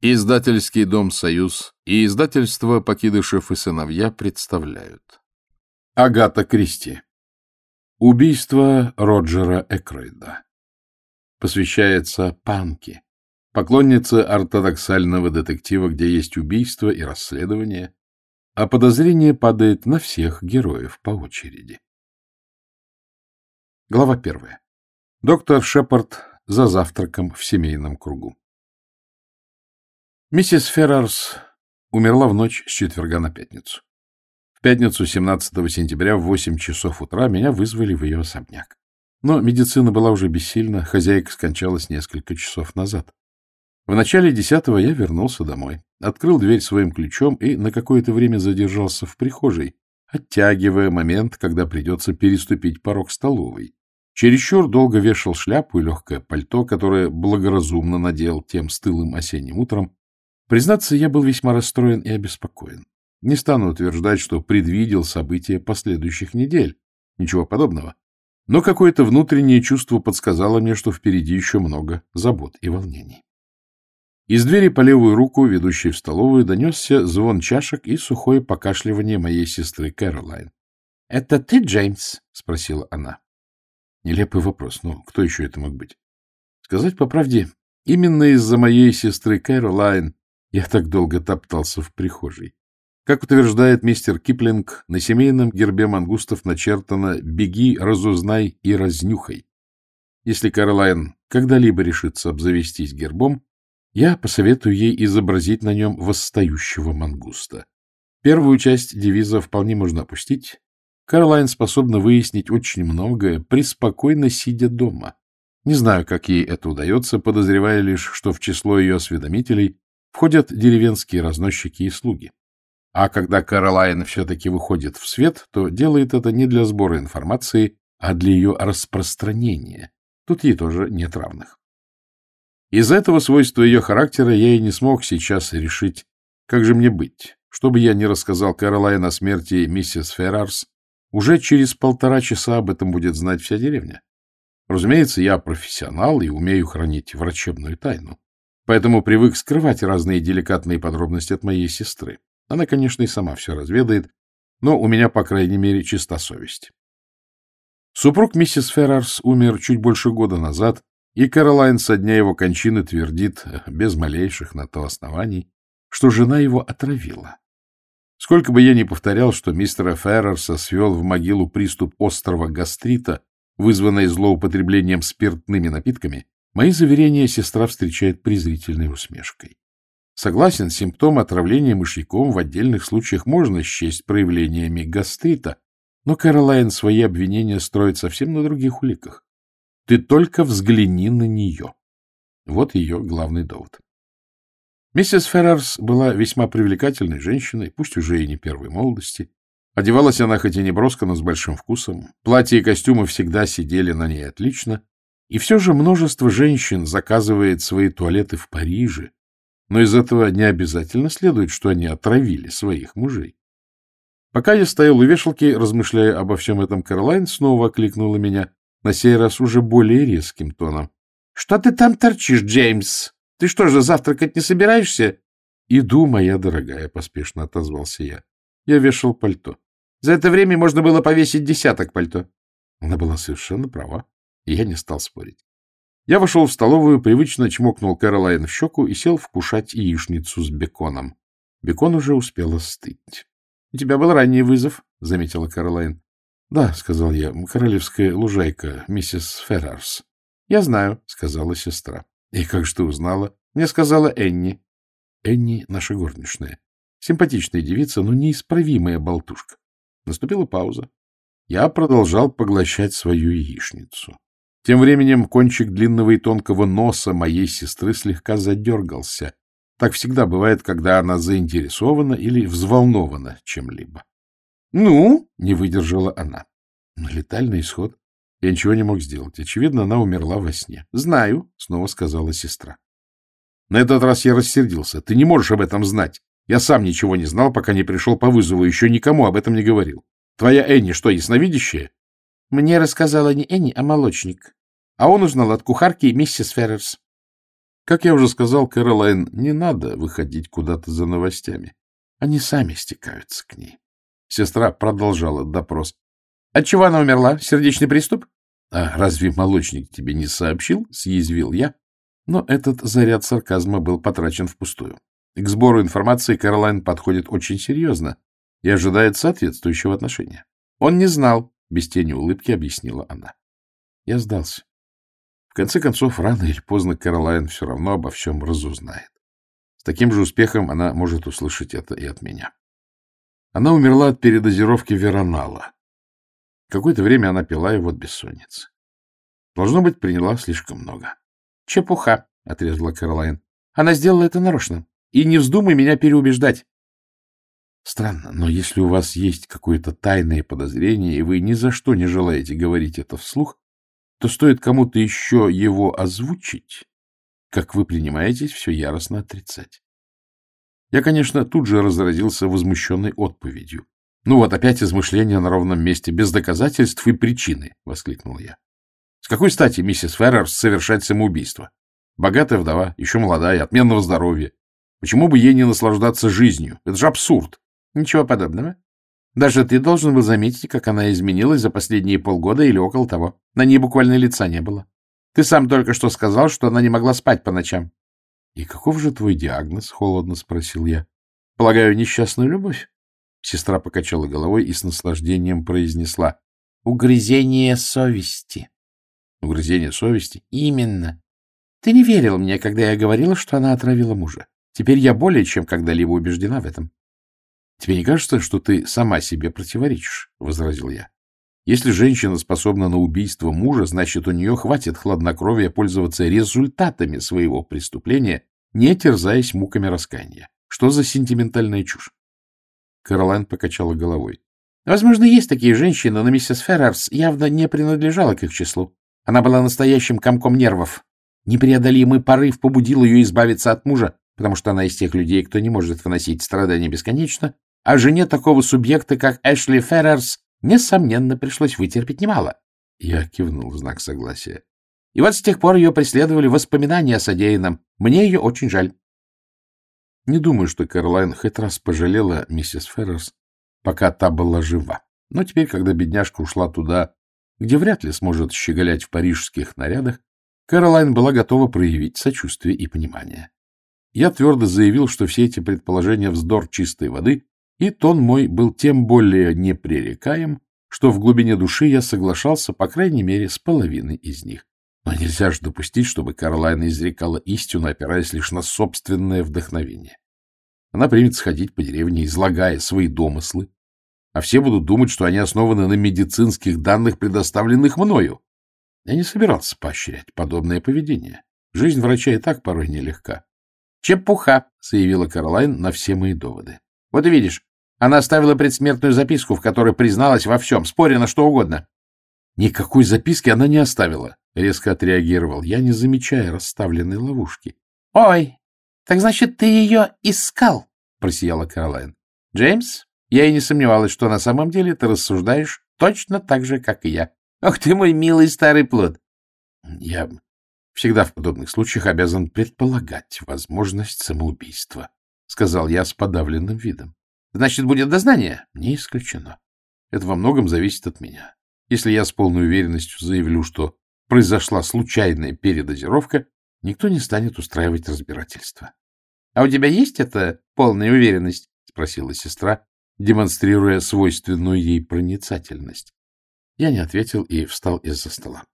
Издательский дом «Союз» и издательство «Покидышев и сыновья» представляют. Агата Кристи. Убийство Роджера Экройда. Посвящается Панке, поклоннице ортодоксального детектива, где есть убийство и расследование, а подозрение падает на всех героев по очереди. Глава первая. Доктор Шепард за завтраком в семейном кругу. Миссис Феррарс умерла в ночь с четверга на пятницу. В пятницу 17 сентября в 8 часов утра меня вызвали в ее особняк. Но медицина была уже бессильна, хозяйка скончалась несколько часов назад. В начале десятого я вернулся домой, открыл дверь своим ключом и на какое-то время задержался в прихожей, оттягивая момент, когда придется переступить порог столовой. Чересчур долго вешал шляпу и легкое пальто, которое благоразумно надел тем стылым осенним утром, Признаться, я был весьма расстроен и обеспокоен. Не стану утверждать, что предвидел события последующих недель. Ничего подобного. Но какое-то внутреннее чувство подсказало мне, что впереди еще много забот и волнений. Из двери по левую руку, ведущей в столовую, донесся звон чашек и сухое покашливание моей сестры Кэролайн. — Это ты, Джеймс? — спросила она. Нелепый вопрос, но кто еще это мог быть? Сказать по правде, именно из-за моей сестры Кэролайн я так долго топтался в прихожей. Как утверждает мистер Киплинг, на семейном гербе мангустов начертано «Беги, разузнай и разнюхай». Если Каролайн когда-либо решится обзавестись гербом, я посоветую ей изобразить на нем восстающего мангуста. Первую часть девиза вполне можно опустить. Каролайн способна выяснить очень многое, преспокойно сидя дома. Не знаю, как ей это удается, подозревая лишь, что в число ее осведомителей входят деревенские разносчики и слуги. А когда Каролайн все-таки выходит в свет, то делает это не для сбора информации, а для ее распространения. Тут ей тоже нет равных. Из-за этого свойства ее характера я и не смог сейчас решить, как же мне быть. Чтобы я не рассказал Каролайн о смерти миссис Феррарс, уже через полтора часа об этом будет знать вся деревня. Разумеется, я профессионал и умею хранить врачебную тайну поэтому привык скрывать разные деликатные подробности от моей сестры. Она, конечно, и сама все разведает, но у меня, по крайней мере, чиста совесть. Супруг миссис Феррарс умер чуть больше года назад, и Каролайн со дня его кончины твердит, без малейших на то оснований, что жена его отравила. Сколько бы я ни повторял, что мистера Феррарса свел в могилу приступ острого гастрита, вызванный злоупотреблением спиртными напитками, Мои заверения сестра встречает презрительной усмешкой. Согласен, симптом отравления мышьяком в отдельных случаях можно счесть проявлениями гастрита, но Кэролайн свои обвинения строит совсем на других уликах. Ты только взгляни на нее. Вот ее главный довод. Миссис Феррарс была весьма привлекательной женщиной, пусть уже и не первой молодости. Одевалась она хоть и не броско, но с большим вкусом. Платья и костюмы всегда сидели на ней отлично, и все же множество женщин заказывает свои туалеты в Париже, но из этого не обязательно следует, что они отравили своих мужей. Пока я стоял у вешалки, размышляя обо всем этом, Кэролайн снова окликнула меня, на сей раз уже более резким тоном. — Что ты там торчишь, Джеймс? Ты что же, завтракать не собираешься? — Иду, моя дорогая, — поспешно отозвался я. Я вешал пальто. За это время можно было повесить десяток пальто. Она была совершенно права и я не стал спорить. Я вошел в столовую, привычно чмокнул Кэролайн в щеку и сел вкушать яичницу с беконом. Бекон уже успел остыть. — У тебя был ранний вызов, — заметила Кэролайн. — Да, — сказал я, — королевская лужайка, миссис Феррарс. — Я знаю, — сказала сестра. — И как же ты узнала? — Мне сказала Энни. Энни — наша горничная. Симпатичная девица, но неисправимая болтушка. Наступила пауза. Я продолжал поглощать свою яичницу. Тем временем кончик длинного и тонкого носа моей сестры слегка задергался. Так всегда бывает, когда она заинтересована или взволнована чем-либо. — Ну? — не выдержала она. Летальный исход. Я ничего не мог сделать. Очевидно, она умерла во сне. — Знаю, — снова сказала сестра. На этот раз я рассердился. Ты не можешь об этом знать. Я сам ничего не знал, пока не пришел по вызову, еще никому об этом не говорил. Твоя Энни что, ясновидящая? Мне рассказала не Энни, а молочник. А он узнал от кухарки миссис Феррерс. Как я уже сказал, Кэролайн, не надо выходить куда-то за новостями. Они сами стекаются к ней. Сестра продолжала допрос. — Отчего она умерла? Сердечный приступ? — А разве молочник тебе не сообщил? — съязвил я. Но этот заряд сарказма был потрачен впустую. К сбору информации Кэролайн подходит очень серьезно и ожидает соответствующего отношения. Он не знал, без тени улыбки объяснила она. Я сдался. Конце концов, рано или поздно Кэролайн все равно обо всем разузнает. С таким же успехом она может услышать это и от меня. Она умерла от передозировки веронала. Какое-то время она пила его от бессонницы. Должно быть, приняла слишком много. — Чепуха, — отрезала Кэролайн. — Она сделала это нарочно. И не вздумай меня переубеждать. Странно, но если у вас есть какое-то тайное подозрение, и вы ни за что не желаете говорить это вслух, то стоит кому-то еще его озвучить, как вы принимаетесь все яростно отрицать. Я, конечно, тут же разразился возмущенной отповедью. — Ну вот опять измышления на ровном месте, без доказательств и причины, — воскликнул я. — С какой стати миссис Феррерс совершать самоубийство? Богатая вдова, еще молодая, отменного здоровья. Почему бы ей не наслаждаться жизнью? Это же абсурд. Ничего подобного. Даже ты должен был заметить, как она изменилась за последние полгода или около того. На ней буквально лица не было. Ты сам только что сказал, что она не могла спать по ночам. — И каков же твой диагноз? — холодно спросил я. — Полагаю, несчастную любовь? Сестра покачала головой и с наслаждением произнесла. — Угрызение совести. — Угрызение совести? — Именно. Ты не верил мне, когда я говорила, что она отравила мужа. Теперь я более чем когда-либо убеждена в этом. — Тебе не кажется, что ты сама себе противоречишь? — возразил я. Если женщина способна на убийство мужа, значит, у нее хватит хладнокровия пользоваться результатами своего преступления, не терзаясь муками раскаяния. Что за сентиментальная чушь? Каролайн покачала головой. Возможно, есть такие женщины, но миссис Феррерс явно не принадлежала к их числу. Она была настоящим комком нервов. Непреодолимый порыв побудил ее избавиться от мужа, потому что она из тех людей, кто не может выносить страдания бесконечно, а жене такого субъекта, как Эшли Феррерс, несомненно, пришлось вытерпеть немало. Я кивнул в знак согласия. И вот с тех пор ее преследовали воспоминания о содеянном. Мне ее очень жаль. Не думаю, что Кэролайн хоть раз пожалела миссис Феррерс, пока та была жива. Но теперь, когда бедняжка ушла туда, где вряд ли сможет щеголять в парижских нарядах, Кэролайн была готова проявить сочувствие и понимание. Я твердо заявил, что все эти предположения — вздор чистой воды, и тон мой был тем более непререкаем, что в глубине души я соглашался, по крайней мере, с половиной из них. Но нельзя же допустить, чтобы Каролайна изрекала истину, опираясь лишь на собственное вдохновение. Она примет сходить по деревне, излагая свои домыслы, а все будут думать, что они основаны на медицинских данных, предоставленных мною. Я не собирался поощрять подобное поведение. Жизнь врача и так порой нелегка. — Чепуха, — заявила Каролайн на все мои доводы. — Вот видишь, она оставила предсмертную записку, в которой призналась во всем, споря на что угодно. Никакой записки она не оставила, — резко отреагировал я, не замечая расставленной ловушки. — Ой, так значит, ты ее искал, — просияла Каролайн. — Джеймс, я и не сомневалась, что на самом деле ты рассуждаешь точно так же, как и я. Ох ты мой милый старый плод! Я всегда в подобных случаях обязан предполагать возможность самоубийства, — сказал я с подавленным видом. Значит, будет дознание? Не исключено. Это во многом зависит от меня. Если я с полной уверенностью заявлю, что произошла случайная передозировка, никто не станет устраивать разбирательство. — А у тебя есть эта полная уверенность? — спросила сестра, демонстрируя свойственную ей проницательность. Я не ответил и встал из-за стола.